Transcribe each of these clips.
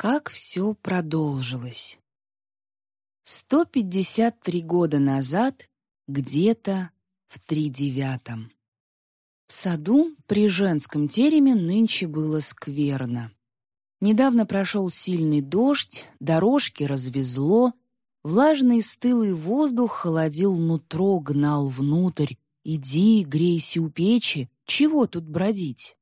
как все продолжилось. 153 года назад, где-то в тридевятом. В саду при женском тереме нынче было скверно. Недавно прошел сильный дождь, дорожки развезло, влажный стылый воздух холодил нутро, гнал внутрь. Иди, грейся у печи, чего тут бродить?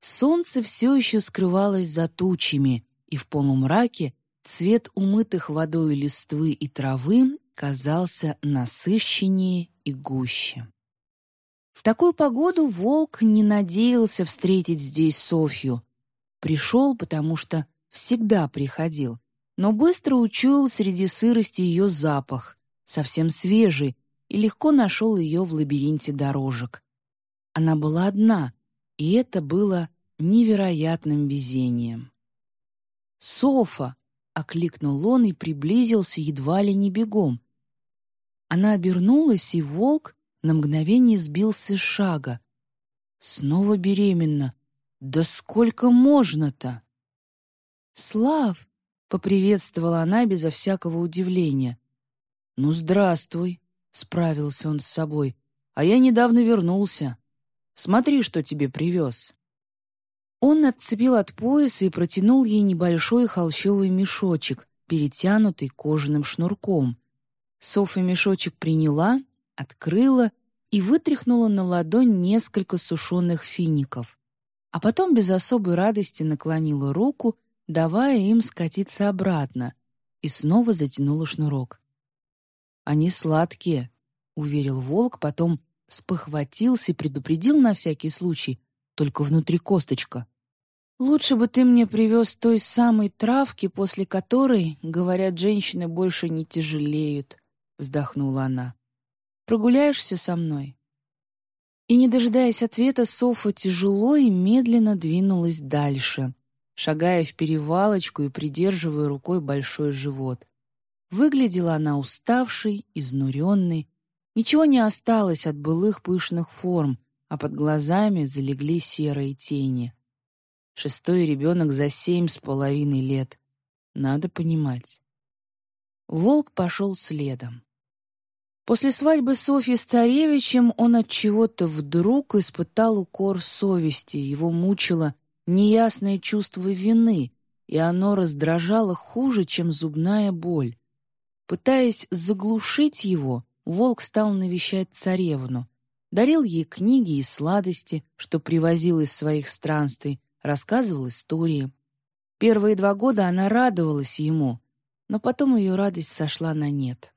Солнце все еще скрывалось за тучами, и в полумраке цвет умытых водой листвы и травы казался насыщеннее и гуще. В такую погоду волк не надеялся встретить здесь Софью. Пришел, потому что всегда приходил, но быстро учуял среди сырости ее запах, совсем свежий, и легко нашел ее в лабиринте дорожек. Она была одна, и это было невероятным везением. «Софа!» — окликнул он и приблизился едва ли не бегом. Она обернулась, и волк на мгновение сбился с шага. «Снова беременна! Да сколько можно-то?» «Слав!» — поприветствовала она безо всякого удивления. «Ну, здравствуй!» — справился он с собой. «А я недавно вернулся. Смотри, что тебе привез». Он отцепил от пояса и протянул ей небольшой холщовый мешочек, перетянутый кожаным шнурком. Софья мешочек приняла, открыла и вытряхнула на ладонь несколько сушеных фиников. А потом без особой радости наклонила руку, давая им скатиться обратно, и снова затянула шнурок. «Они сладкие», — уверил волк, потом спохватился и предупредил на всякий случай, только внутри косточка. «Лучше бы ты мне привез той самой травки, после которой, говорят, женщины больше не тяжелеют», — вздохнула она. «Прогуляешься со мной?» И, не дожидаясь ответа, Софа тяжело и медленно двинулась дальше, шагая в перевалочку и придерживая рукой большой живот. Выглядела она уставшей, изнуренной. Ничего не осталось от былых пышных форм, а под глазами залегли серые тени. Шестой ребенок за семь с половиной лет. Надо понимать. Волк пошел следом. После свадьбы Софьи с царевичем он от чего-то вдруг испытал укор совести, его мучило неясное чувство вины, и оно раздражало хуже, чем зубная боль. Пытаясь заглушить его, волк стал навещать царевну, дарил ей книги и сладости, что привозил из своих странствий, рассказывал истории. Первые два года она радовалась ему, но потом ее радость сошла на нет.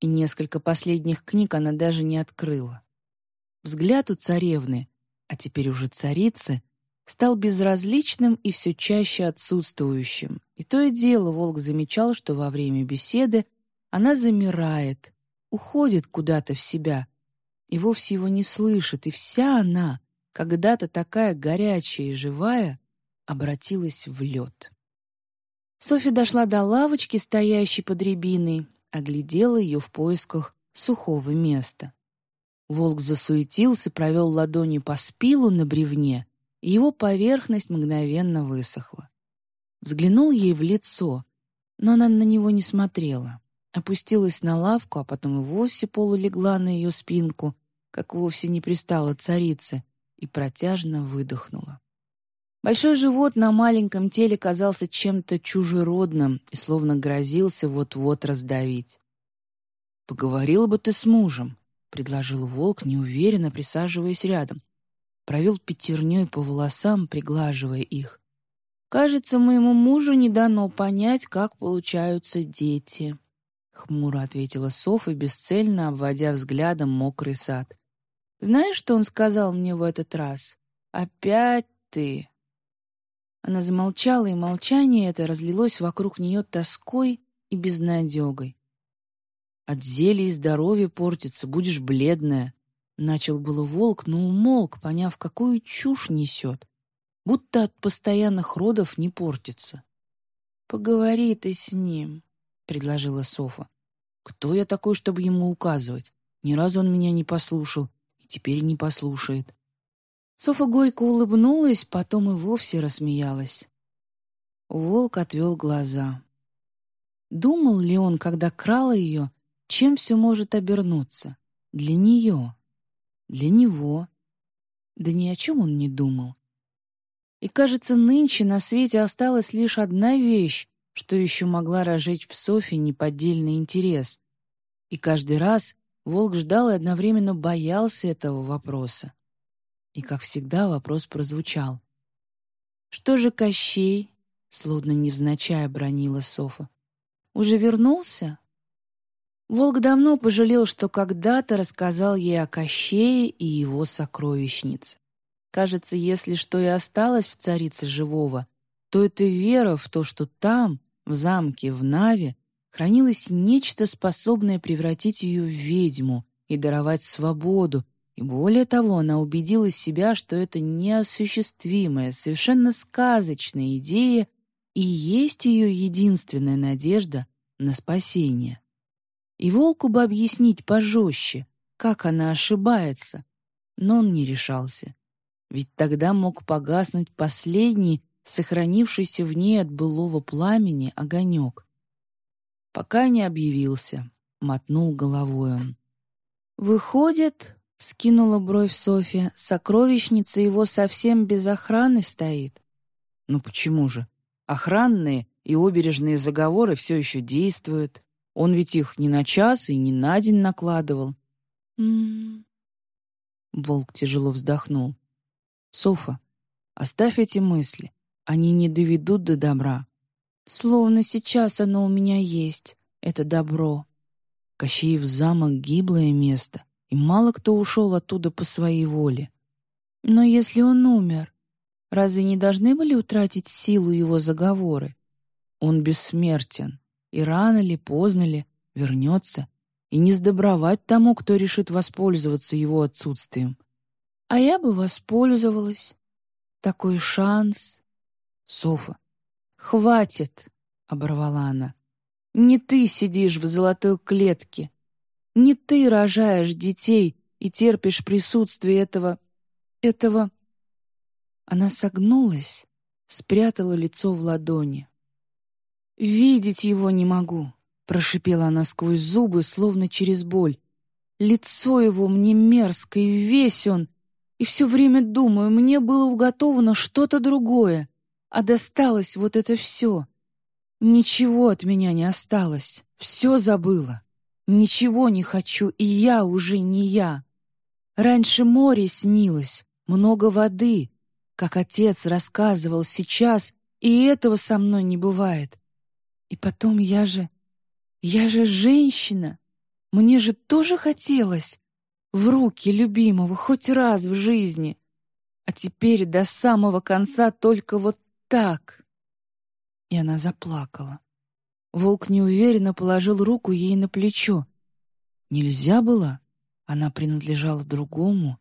И несколько последних книг она даже не открыла. Взгляд у царевны, а теперь уже царицы, стал безразличным и все чаще отсутствующим. И то и дело волк замечал, что во время беседы она замирает, уходит куда-то в себя — и вовсе его не слышит, и вся она, когда-то такая горячая и живая, обратилась в лед. Софья дошла до лавочки, стоящей под рябиной, оглядела ее в поисках сухого места. Волк засуетился, провел ладонью по спилу на бревне, и его поверхность мгновенно высохла. Взглянул ей в лицо, но она на него не смотрела опустилась на лавку, а потом и вовсе полулегла на ее спинку, как вовсе не пристала царице, и протяжно выдохнула. Большой живот на маленьком теле казался чем-то чужеродным и словно грозился вот-вот раздавить. «Поговорила бы ты с мужем», — предложил волк, неуверенно присаживаясь рядом. Провел пятерней по волосам, приглаживая их. «Кажется, моему мужу не дано понять, как получаются дети», Хмуро ответила Софа, бесцельно обводя взглядом мокрый сад. «Знаешь, что он сказал мне в этот раз? Опять ты!» Она замолчала, и молчание это разлилось вокруг нее тоской и безнадегой. «От зелий и здоровья портится, будешь бледная», — начал было волк, но умолк, поняв, какую чушь несет, будто от постоянных родов не портится. «Поговори ты с ним», предложила Софа. «Кто я такой, чтобы ему указывать? Ни разу он меня не послушал, и теперь не послушает». Софа горько улыбнулась, потом и вовсе рассмеялась. Волк отвел глаза. Думал ли он, когда крал ее, чем все может обернуться? Для нее. Для него. Да ни о чем он не думал. И, кажется, нынче на свете осталась лишь одна вещь, что еще могла разжечь в Софи неподдельный интерес. И каждый раз Волк ждал и одновременно боялся этого вопроса. И, как всегда, вопрос прозвучал. «Что же Кощей?» — словно невзначай бронила Софа. «Уже вернулся?» Волк давно пожалел, что когда-то рассказал ей о Кощее и его сокровищнице. Кажется, если что и осталось в царице живого, то это вера в то, что там, в замке, в Наве, хранилось нечто, способное превратить ее в ведьму и даровать свободу, и более того, она убедила себя, что это неосуществимая, совершенно сказочная идея и есть ее единственная надежда на спасение. И волку бы объяснить пожестче, как она ошибается, но он не решался. Ведь тогда мог погаснуть последний, сохранившийся в ней от былого пламени, огонек. Пока не объявился, мотнул головой он. «Выходит, — скинула бровь Софья, — сокровищница его совсем без охраны стоит?» «Ну почему же? Охранные и обережные заговоры все еще действуют. Он ведь их не на час и не на день накладывал». «М-м-м...» Волк тяжело вздохнул. «Софа, оставь эти мысли. Они не доведут до добра. Словно сейчас оно у меня есть, это добро. Кощеев замок — гиблое место, и мало кто ушел оттуда по своей воле. Но если он умер, разве не должны были утратить силу его заговоры? Он бессмертен, и рано ли, поздно ли вернется, и не сдобровать тому, кто решит воспользоваться его отсутствием. А я бы воспользовалась. Такой шанс. Софа, «Хватит!» — оборвала она. «Не ты сидишь в золотой клетке. Не ты рожаешь детей и терпишь присутствие этого... этого...» Она согнулась, спрятала лицо в ладони. «Видеть его не могу», — прошипела она сквозь зубы, словно через боль. «Лицо его мне мерзко, и весь он. И все время думаю, мне было уготовано что-то другое а досталось вот это все. Ничего от меня не осталось, все забыла. Ничего не хочу, и я уже не я. Раньше море снилось, много воды, как отец рассказывал сейчас, и этого со мной не бывает. И потом я же... Я же женщина. Мне же тоже хотелось в руки любимого хоть раз в жизни. А теперь до самого конца только вот так!» И она заплакала. Волк неуверенно положил руку ей на плечо. Нельзя было? Она принадлежала другому.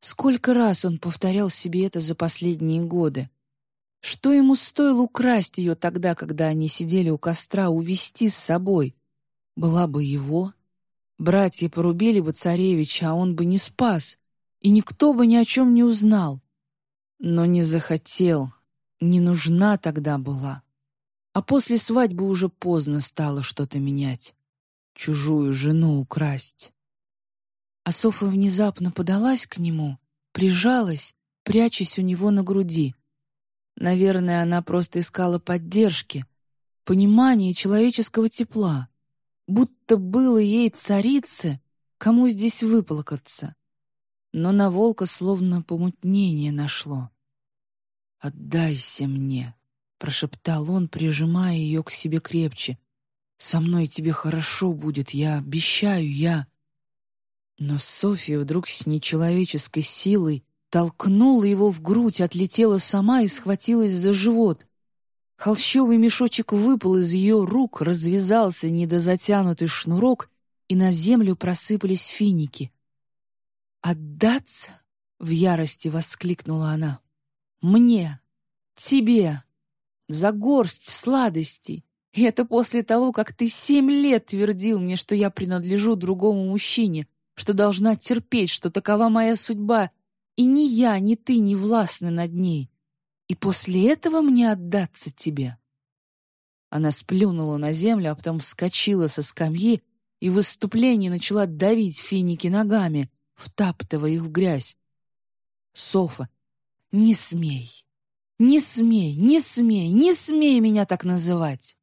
Сколько раз он повторял себе это за последние годы? Что ему стоило украсть ее тогда, когда они сидели у костра, увести с собой? Была бы его. Братья порубили бы царевича, а он бы не спас, и никто бы ни о чем не узнал. Но не захотел, не нужна тогда была. А после свадьбы уже поздно стало что-то менять. Чужую жену украсть. А Софа внезапно подалась к нему, прижалась, прячась у него на груди. Наверное, она просто искала поддержки, понимания человеческого тепла. Будто было ей царице, кому здесь выплакаться. Но на волка словно помутнение нашло. «Отдайся мне», — прошептал он, прижимая ее к себе крепче. «Со мной тебе хорошо будет, я обещаю, я...» Но Софья вдруг с нечеловеческой силой толкнула его в грудь, отлетела сама и схватилась за живот. Холщовый мешочек выпал из ее рук, развязался недозатянутый шнурок, и на землю просыпались финики. «Отдаться?» — в ярости воскликнула она. Мне, тебе, за горсть сладостей. И это после того, как ты семь лет твердил мне, что я принадлежу другому мужчине, что должна терпеть, что такова моя судьба, и ни я, ни ты не властны над ней. И после этого мне отдаться тебе. Она сплюнула на землю, а потом вскочила со скамьи и в выступлении начала давить финики ногами, втаптывая их в грязь. «Софа, не смей! Не смей, не смей, не смей меня так называть!»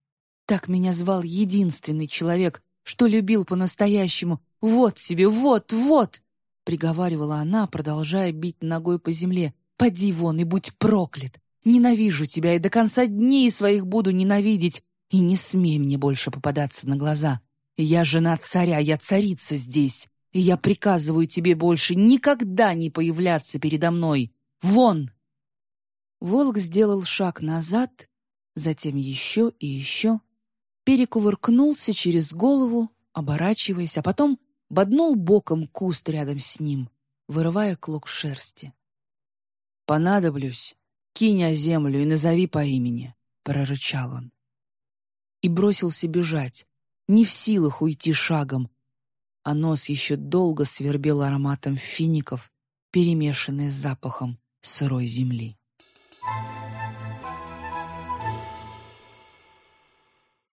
Так меня звал единственный человек, что любил по-настоящему. «Вот тебе, вот, вот!» — приговаривала она, продолжая бить ногой по земле. «Поди вон и будь проклят! Ненавижу тебя и до конца дней своих буду ненавидеть, и не смей мне больше попадаться на глаза. Я жена царя, я царица здесь, и я приказываю тебе больше никогда не появляться передо мной. Вон!» Волк сделал шаг назад, затем еще и еще, перекувыркнулся через голову, оборачиваясь, а потом боднул боком куст рядом с ним, вырывая клок шерсти. «Понадоблюсь, кинь о землю и назови по имени», — прорычал он. И бросился бежать, не в силах уйти шагом, а нос еще долго свербел ароматом фиников, перемешанный с запахом сырой земли. Thank you.